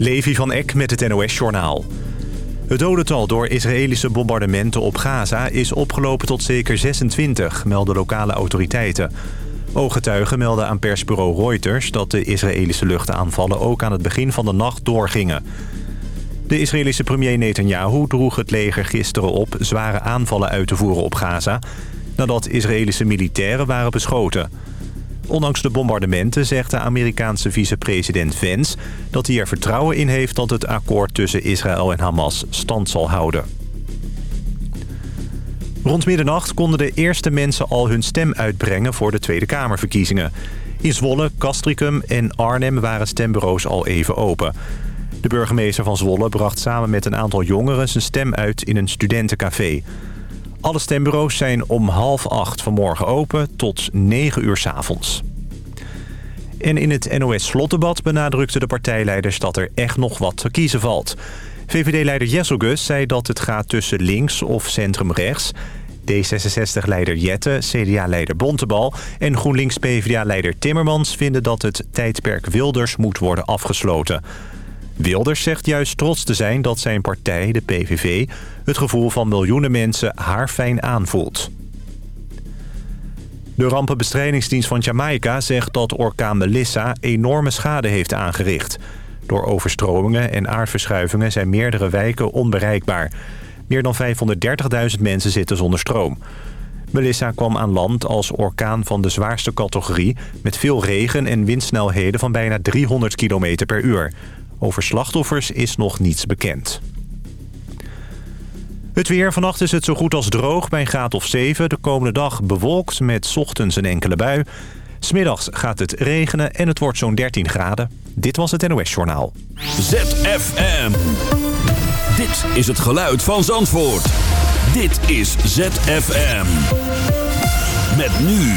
Levi van Eck met het NOS-journaal. Het dodental door Israëlische bombardementen op Gaza is opgelopen tot zeker 26, melden lokale autoriteiten. Ooggetuigen melden aan persbureau Reuters dat de Israëlische luchtaanvallen ook aan het begin van de nacht doorgingen. De Israëlische premier Netanyahu droeg het leger gisteren op zware aanvallen uit te voeren op Gaza... nadat Israëlische militairen waren beschoten... Ondanks de bombardementen zegt de Amerikaanse vicepresident Vance... dat hij er vertrouwen in heeft dat het akkoord tussen Israël en Hamas stand zal houden. Rond middernacht konden de eerste mensen al hun stem uitbrengen voor de Tweede Kamerverkiezingen. In Zwolle, Castricum en Arnhem waren stembureaus al even open. De burgemeester van Zwolle bracht samen met een aantal jongeren zijn stem uit in een studentencafé. Alle stembureaus zijn om half acht vanmorgen open tot negen uur s avonds. En in het NOS-slotdebat benadrukten de partijleiders dat er echt nog wat te kiezen valt. VVD-leider Jesselgus zei dat het gaat tussen links of centrum-rechts. D66-leider Jette, CDA-leider Bontebal en GroenLinks-PVDA-leider Timmermans... vinden dat het tijdperk Wilders moet worden afgesloten. Wilders zegt juist trots te zijn dat zijn partij, de PVV... het gevoel van miljoenen mensen haarfijn aanvoelt. De rampenbestrijdingsdienst van Jamaica zegt dat orkaan Melissa enorme schade heeft aangericht. Door overstromingen en aardverschuivingen zijn meerdere wijken onbereikbaar. Meer dan 530.000 mensen zitten zonder stroom. Melissa kwam aan land als orkaan van de zwaarste categorie... met veel regen en windsnelheden van bijna 300 km per uur. Over slachtoffers is nog niets bekend. Het weer. Vannacht is het zo goed als droog bij een graad of 7. De komende dag bewolkt met ochtends een enkele bui. Smiddags gaat het regenen en het wordt zo'n 13 graden. Dit was het NOS Journaal. ZFM. Dit is het geluid van Zandvoort. Dit is ZFM. Met nu.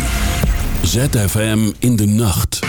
ZFM in de nacht.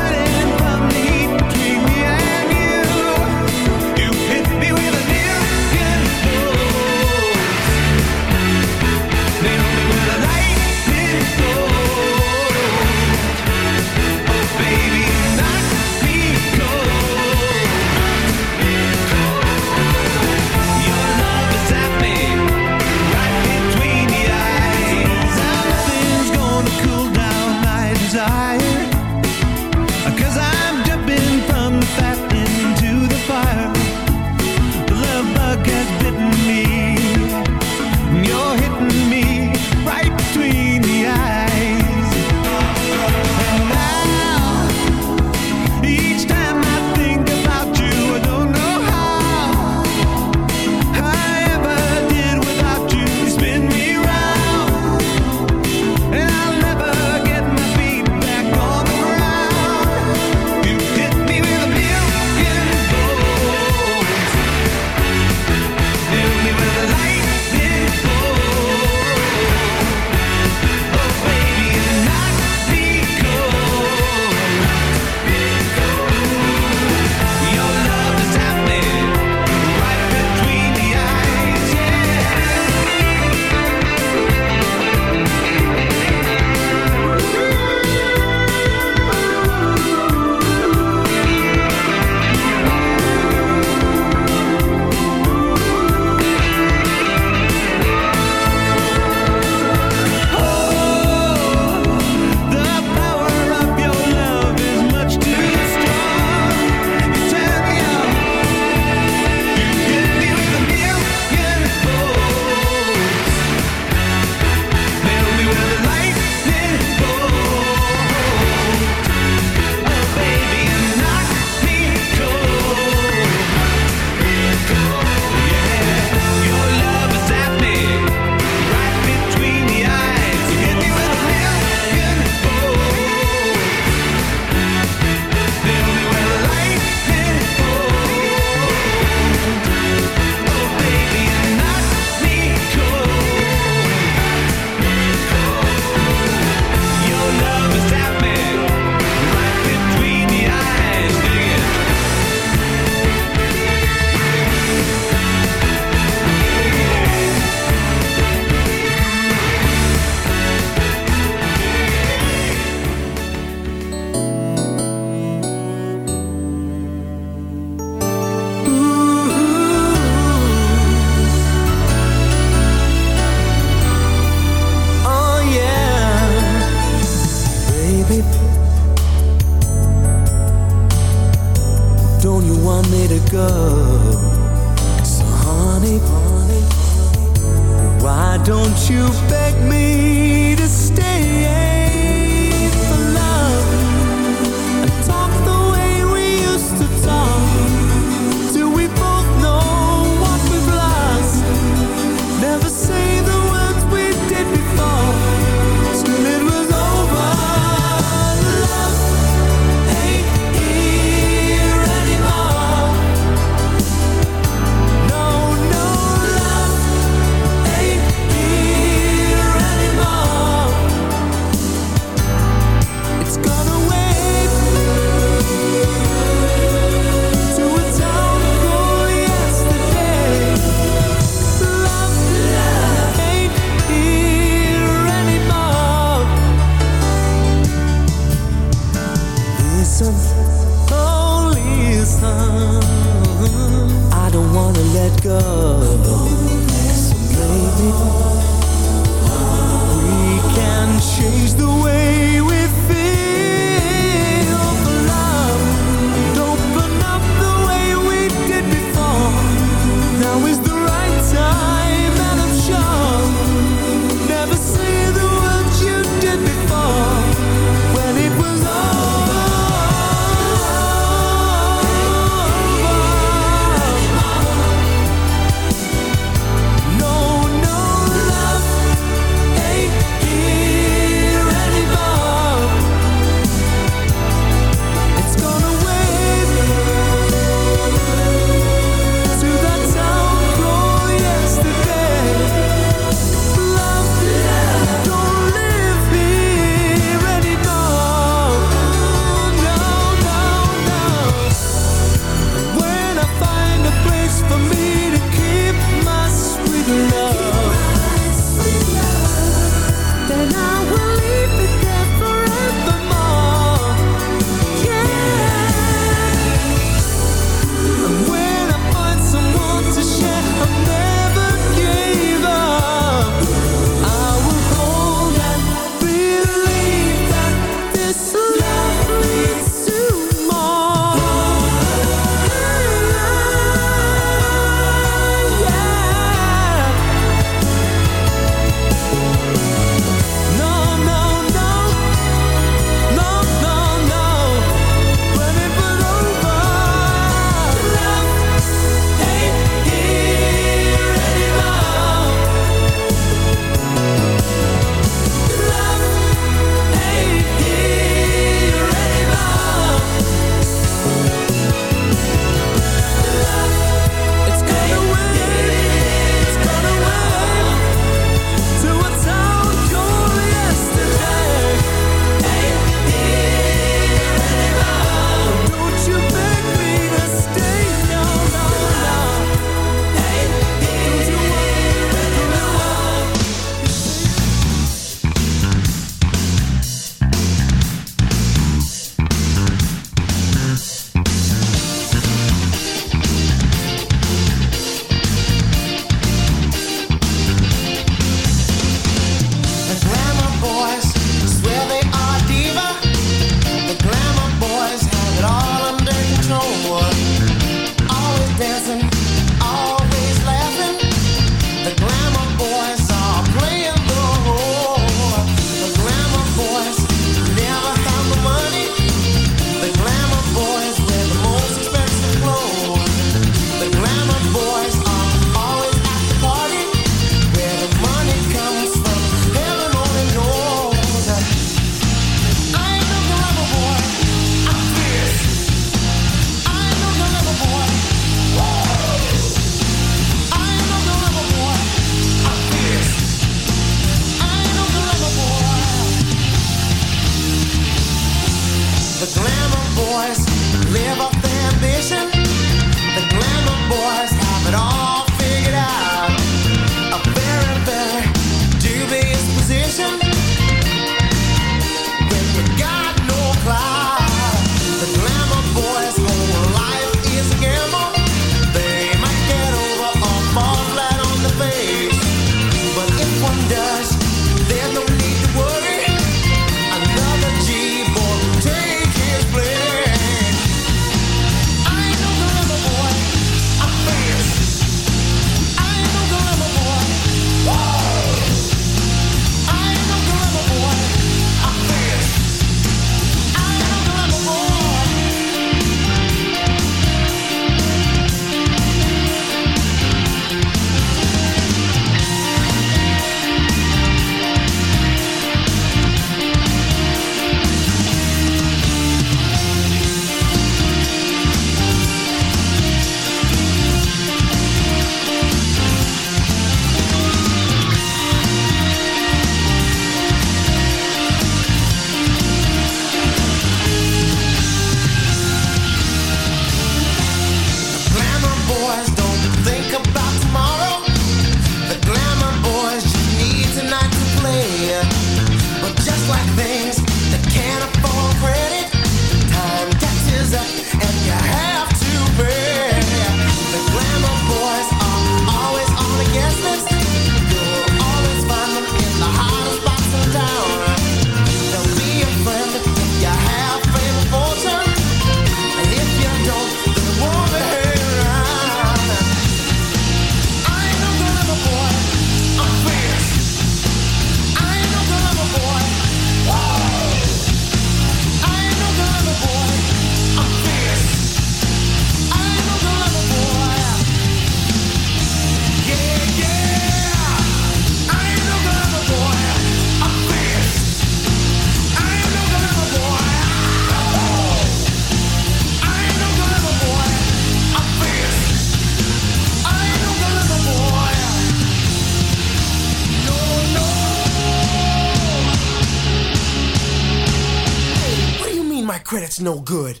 No good.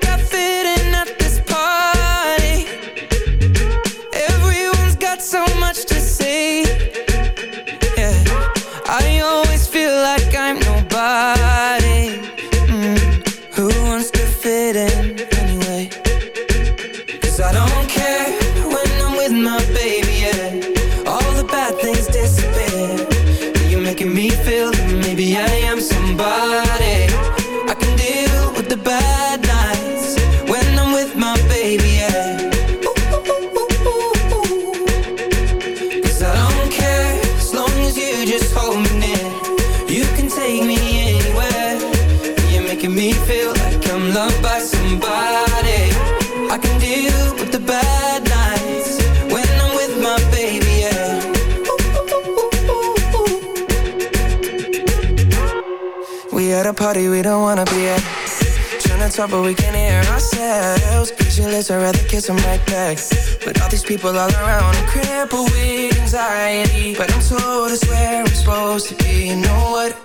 talk, but we can't hear ourselves. Speechless, I'd rather kiss them right back. But all these people all around, I'm with anxiety. But I'm told it's where I'm supposed to be. You know what?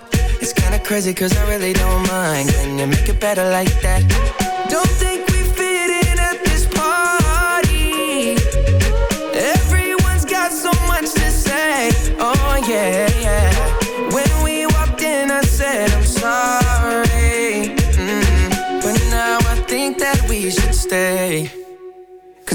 It's kinda crazy, cause I really don't mind. Can you make it better like that? Don't think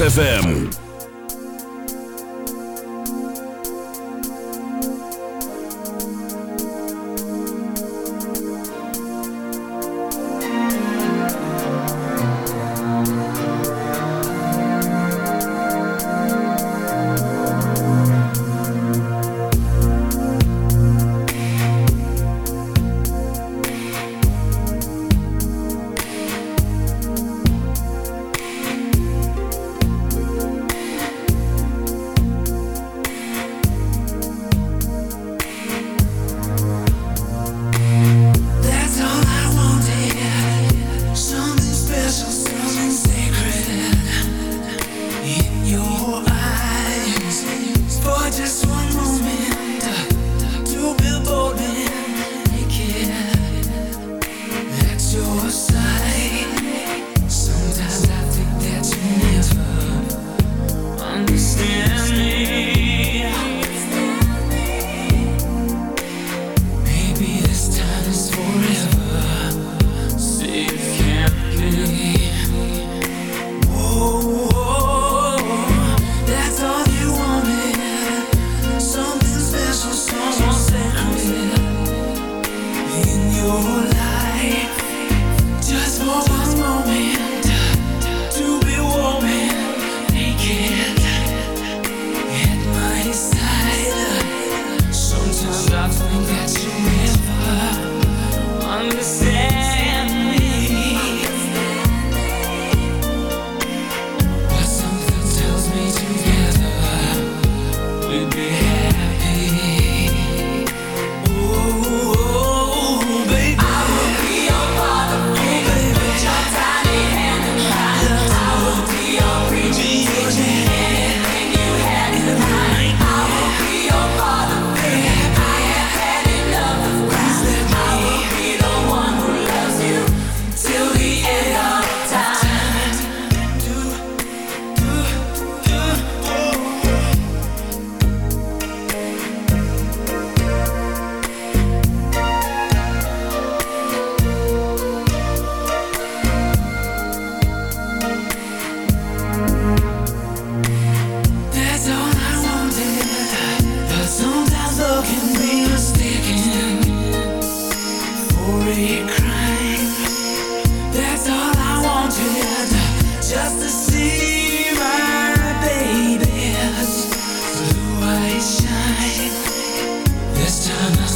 ZFM.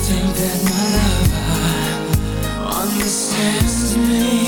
Think that my lover understands me.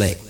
reflect.